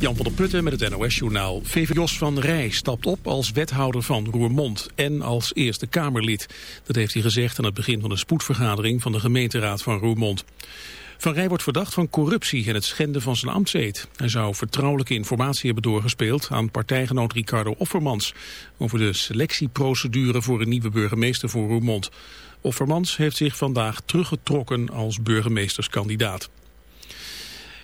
Jan van der Putten met het NOS-journaal. VV Jos van Rij stapt op als wethouder van Roermond en als Eerste Kamerlid. Dat heeft hij gezegd aan het begin van de spoedvergadering van de gemeenteraad van Roermond. Van Rij wordt verdacht van corruptie en het schenden van zijn ambtseed. Hij zou vertrouwelijke informatie hebben doorgespeeld aan partijgenoot Ricardo Offermans... over de selectieprocedure voor een nieuwe burgemeester voor Roermond. Offermans heeft zich vandaag teruggetrokken als burgemeesterskandidaat.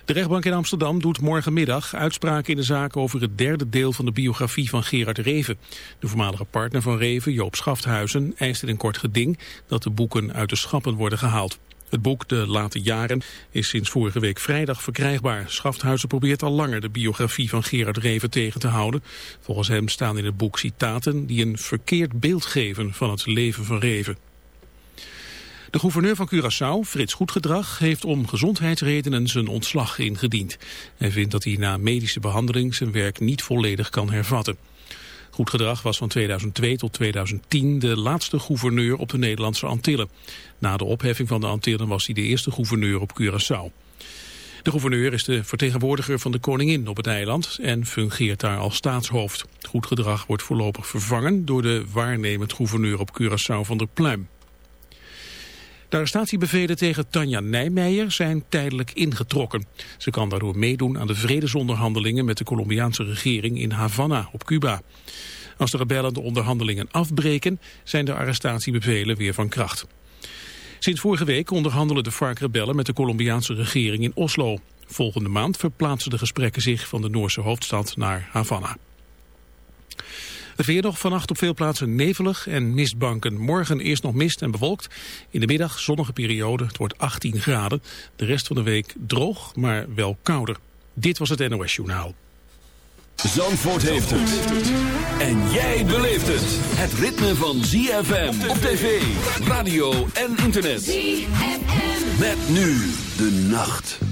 De rechtbank in Amsterdam doet morgenmiddag uitspraken in de zaak over het derde deel van de biografie van Gerard Reven. De voormalige partner van Reven, Joop Schafthuizen, eist in een kort geding dat de boeken uit de schappen worden gehaald. Het boek De Late Jaren is sinds vorige week vrijdag verkrijgbaar. Schafthuizen probeert al langer de biografie van Gerard Reven tegen te houden. Volgens hem staan in het boek citaten die een verkeerd beeld geven van het leven van Reven. De gouverneur van Curaçao, Frits Goedgedrag, heeft om gezondheidsredenen zijn ontslag ingediend. Hij vindt dat hij na medische behandeling zijn werk niet volledig kan hervatten. Goedgedrag was van 2002 tot 2010 de laatste gouverneur op de Nederlandse Antillen. Na de opheffing van de Antillen was hij de eerste gouverneur op Curaçao. De gouverneur is de vertegenwoordiger van de koningin op het eiland en fungeert daar als staatshoofd. Goed gedrag wordt voorlopig vervangen door de waarnemend gouverneur op Curaçao van der Pluim. De arrestatiebevelen tegen Tanja Nijmeijer zijn tijdelijk ingetrokken. Ze kan daardoor meedoen aan de vredesonderhandelingen met de Colombiaanse regering in Havana op Cuba. Als de rebellen de onderhandelingen afbreken, zijn de arrestatiebevelen weer van kracht. Sinds vorige week onderhandelen de FARC-rebellen met de Colombiaanse regering in Oslo. Volgende maand verplaatsen de gesprekken zich van de Noorse hoofdstad naar Havana. Het weer nog vannacht op veel plaatsen nevelig en mistbanken. Morgen eerst nog mist en bewolkt. In de middag zonnige periode. Het wordt 18 graden. De rest van de week droog, maar wel kouder. Dit was het NOS Journaal. Zandvoort heeft het. En jij beleeft het. Het ritme van ZFM op tv, radio en internet. ZFM. Met nu de nacht.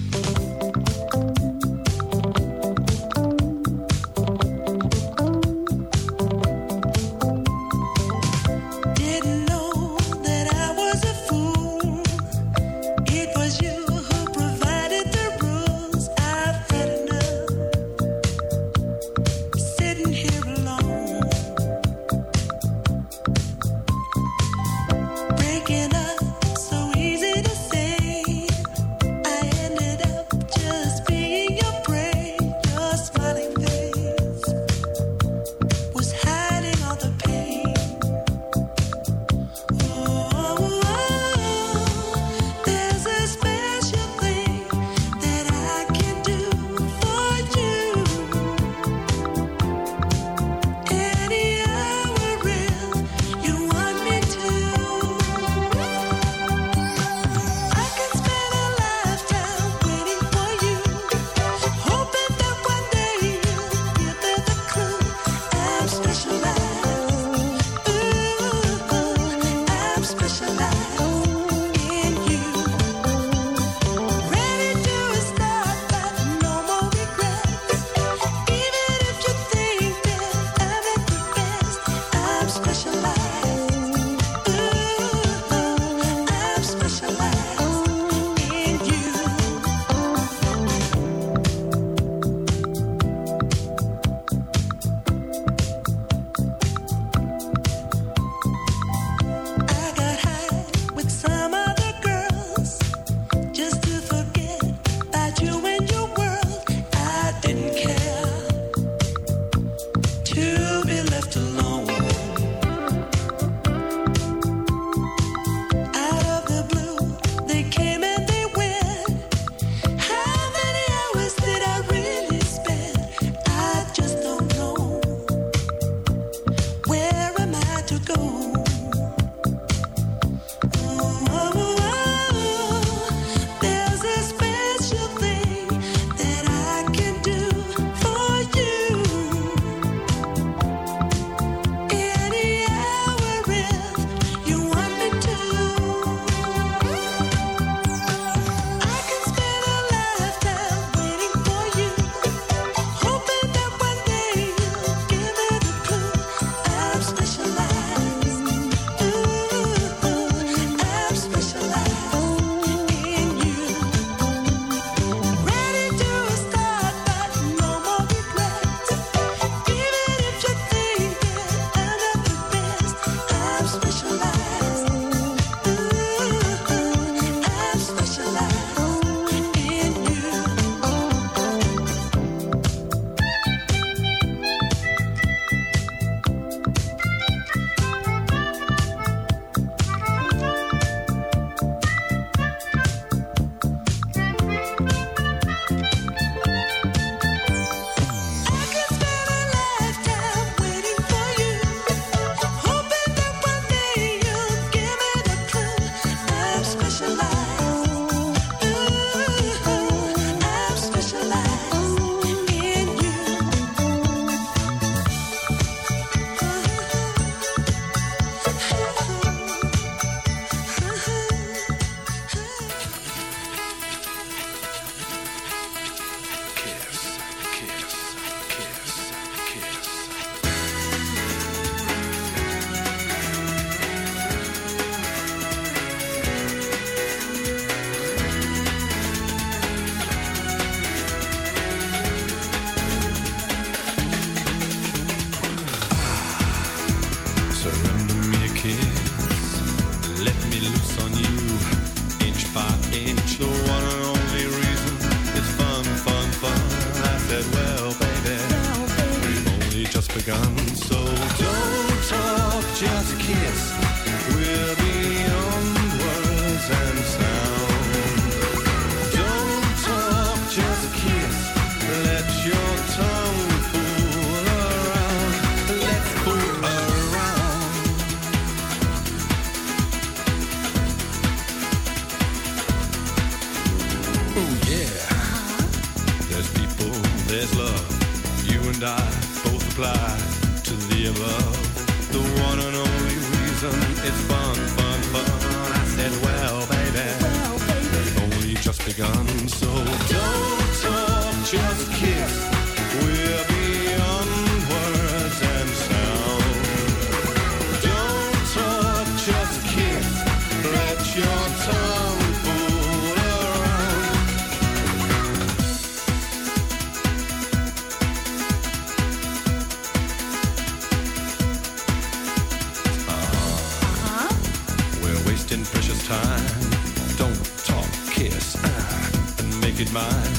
mine.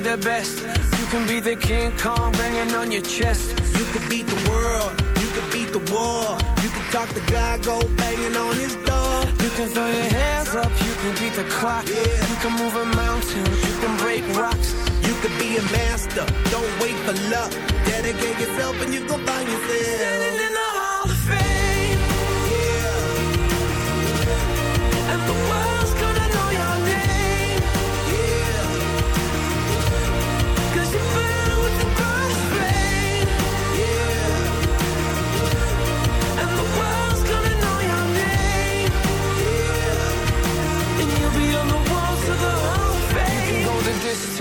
be the best. You can be the King Kong banging on your chest. You could beat the world. You could beat the war. You could talk the guy go banging on his door. You can throw your hands up. You can beat the clock. Yeah. You can move a mountain. You can break rocks. You could be a master. Don't wait for luck. Dedicate yourself and you gon' find yourself.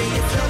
Baby, it's.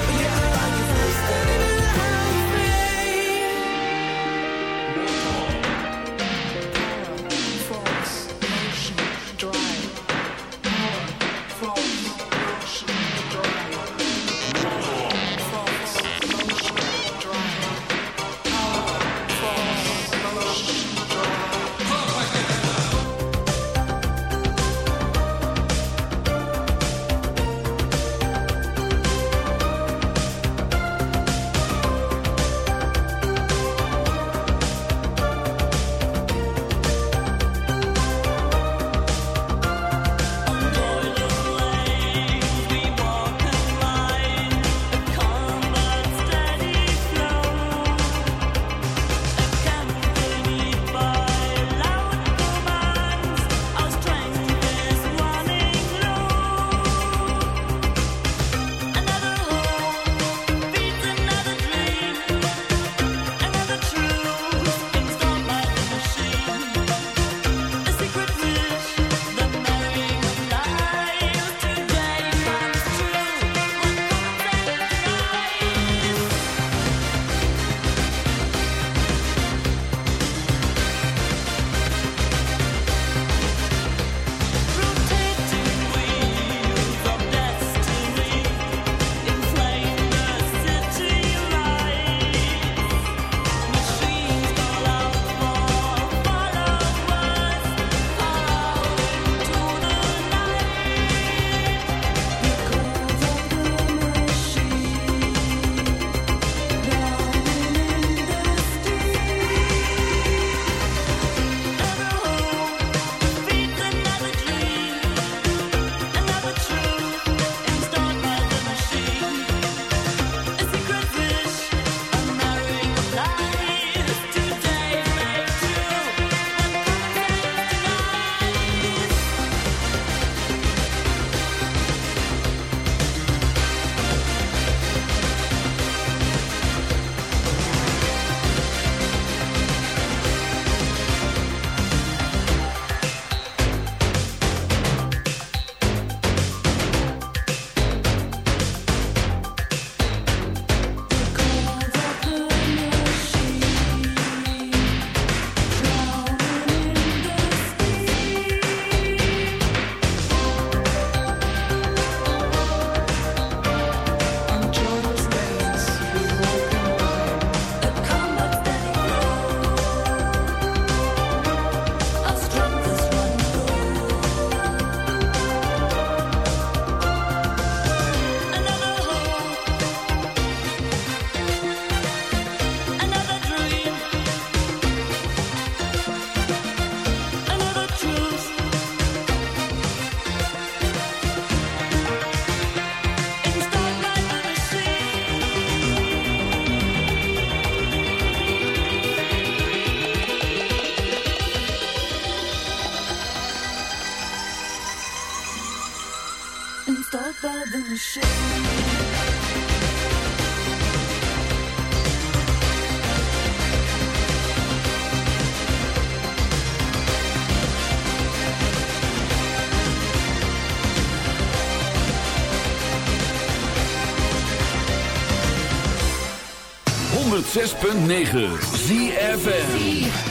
106.9 ZFN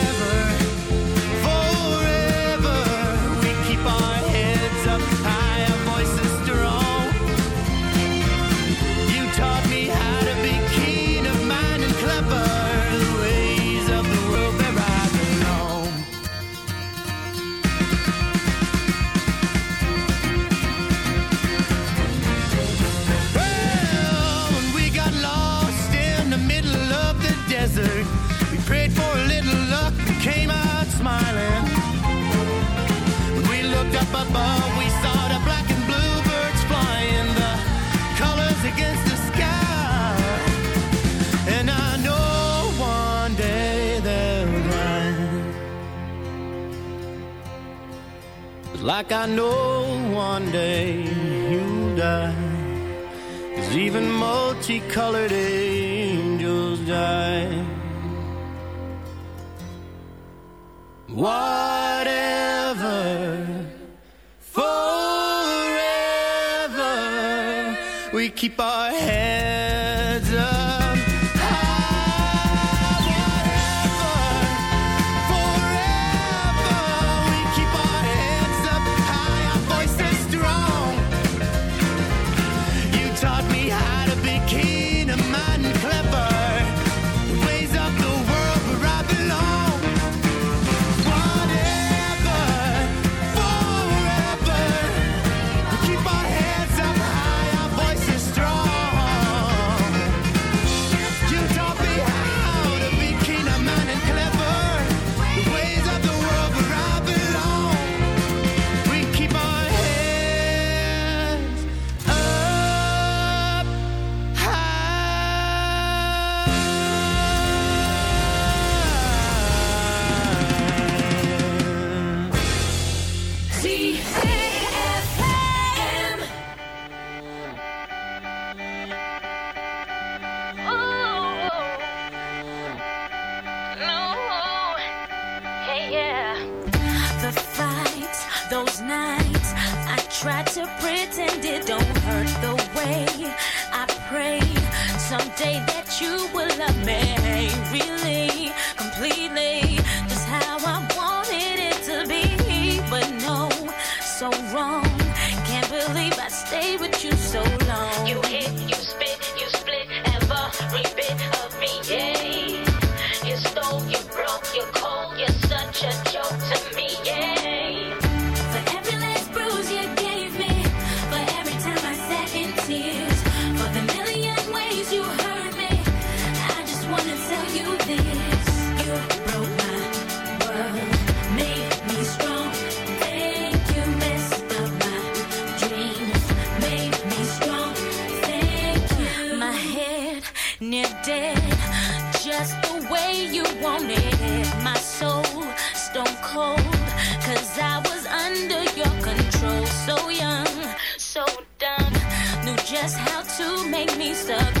black and blue birds flying in the colors against the sky like I know one day you'll die. Cause even multicolored angels die. What? Keep our heads just how to make me succumb.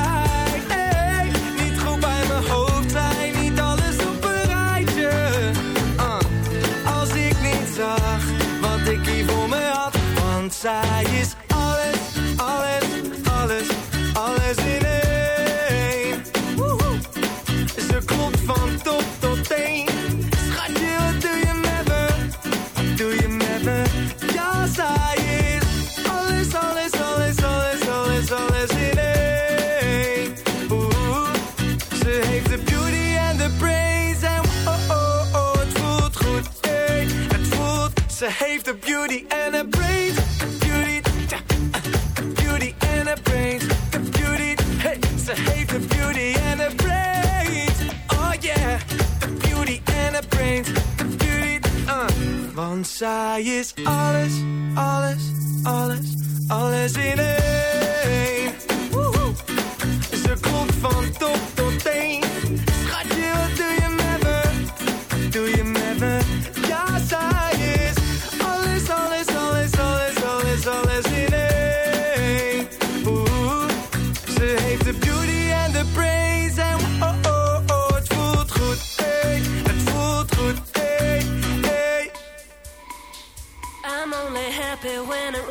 Want zij is alles, alles, alles, alles in één. Ze komt van top happy when it